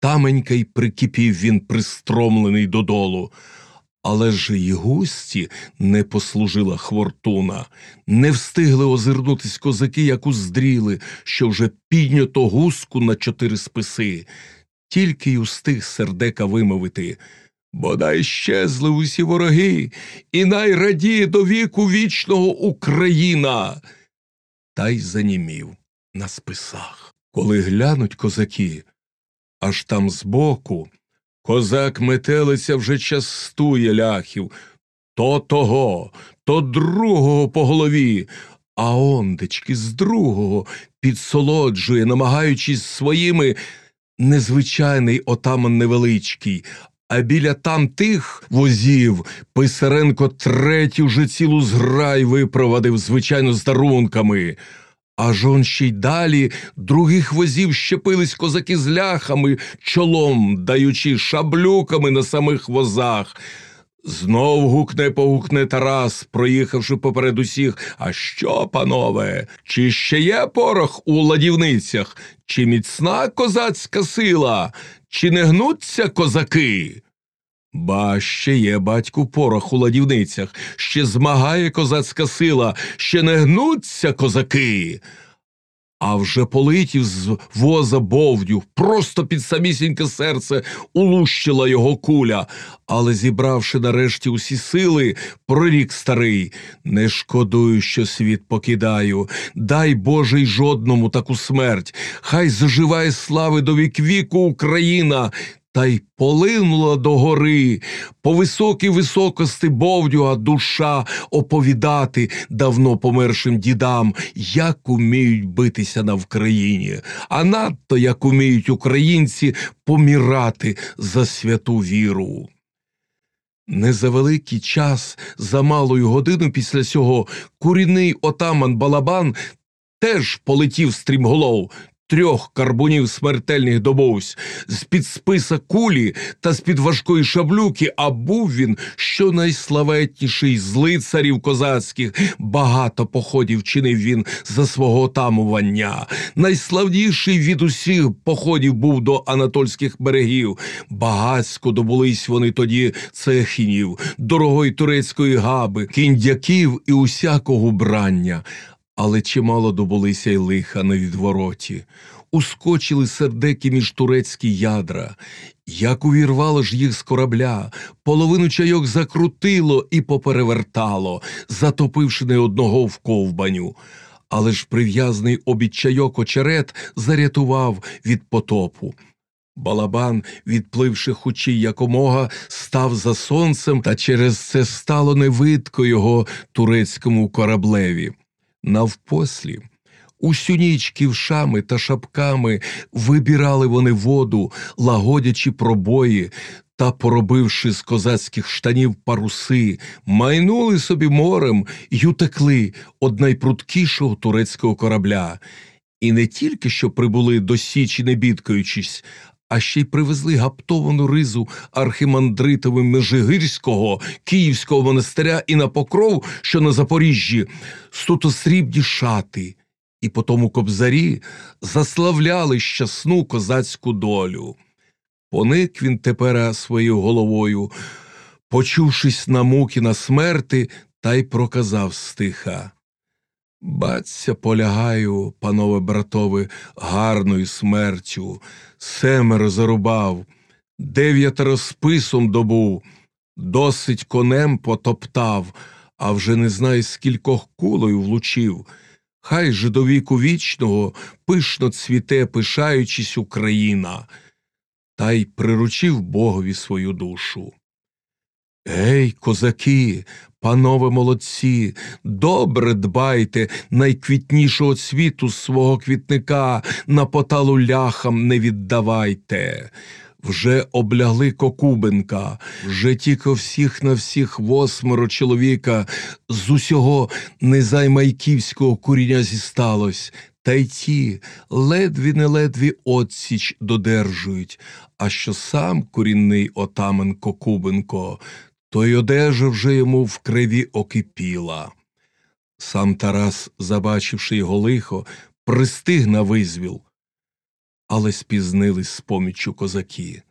Таменька й прикипів він пристромлений додолу. Але ж й густі не послужила хвортуна, не встигли озирнутись козаки, як уздріли, що вже піднято гуску на чотири списи, тільки й устиг сердека вимовити. Бодай щезли усі вороги, і найрадіє до віку вічного Україна. Та й занімів на списах. Коли глянуть козаки, аж там збоку. Козак метелиця вже частує ляхів то того, то другого по голові, а ондечки з другого підсолоджує, намагаючись своїми незвичайний отаман невеличкий. А біля там тих возів Писаренко третю вже цілу зграй випровадив, звичайно, з дарунками. Аж он ще й далі других возів щепились козаки з ляхами, чолом, даючи шаблюками на самих возах. Знов гукне погукне Тарас, проїхавши поперед усіх. А що, панове? Чи ще є порох у ладівницях? Чи міцна козацька сила? Чи не гнуться козаки? Ба ще є, батьку, порох у ладівницях, ще змагає козацька сила, ще не гнуться козаки. А вже политів з воза бовдю, просто під самісіньке серце улущила його куля, але, зібравши нарешті усі сили, прорік старий, не шкодую, що світ покидаю, дай Боже й жодному таку смерть, хай заживає слави до вік віку Україна, та й полинула до гори, по високій високости бовдюга душа оповідати давно помершим дідам, як уміють битися на Вкраїні, а надто як уміють українці помирати за святу віру. Не за великий час, за малою годину після цього курінний отаман Балабан теж полетів стрімголов, трьох карбунів смертельних добовсь, з-під списа кулі та з-під важкої шаблюки, а був він щонайславетніший з лицарів козацьких, багато походів чинив він за свого отамування. Найславніший від усіх походів був до анатольських берегів. Багацько добулись вони тоді цехінів, дорогої турецької габи, кіндяків і усякого брання але чимало добулися й лиха на відвороті. Ускочили сердеки між турецькі ядра, як увірвало ж їх з корабля, половину чайок закрутило і поперевертало, затопивши не одного в ковбаню. Але ж прив'язаний обід чайок очерет зарятував від потопу. Балабан, відпливши хучі якомога, став за сонцем, та через це стало невидко його турецькому кораблеві. Навпослі, усю ніч ківшами та шапками вибірали вони воду, лагодячи пробої та, поробивши з козацьких штанів паруси, майнули собі морем й утекли од найпруткішого турецького корабля. І не тільки що прибули до Січі, не бідкаючись, а ще й привезли гаптовану ризу архимандритовим Межигирського Київського монастиря і на покров, що на Запоріжжі, стутосрібні шати, і по тому кобзарі заславляли щасну козацьку долю. Поник він тепер своєю головою, почувшись на муки на смерти, та й проказав стиха. Баться полягаю, панове братове, гарною смертю, семеро зарубав, дев'ятеро списом добув, досить конем потоптав, а вже не знаю, скількох кулею влучив. Хай же до віку вічного пишно цвіте, пишаючись Україна, та й приручив Богові свою душу. Гей, козаки, панове молодці, добре дбайте найквітнішого цвіту свого квітника, на поталу ляхам не віддавайте. Вже облягли Кокубенка, вже тільки всіх на всіх восьмеро чоловіка з усього незаймайківського куріння зісталось, та й ті ледві не ледві отсіч додержують, а що сам корінний отамен Кокубенко то й одежа вже йому в криві окипіла. Сам Тарас, забачивши його лихо, пристиг на визвіл. але спізнились з поміччю козаки.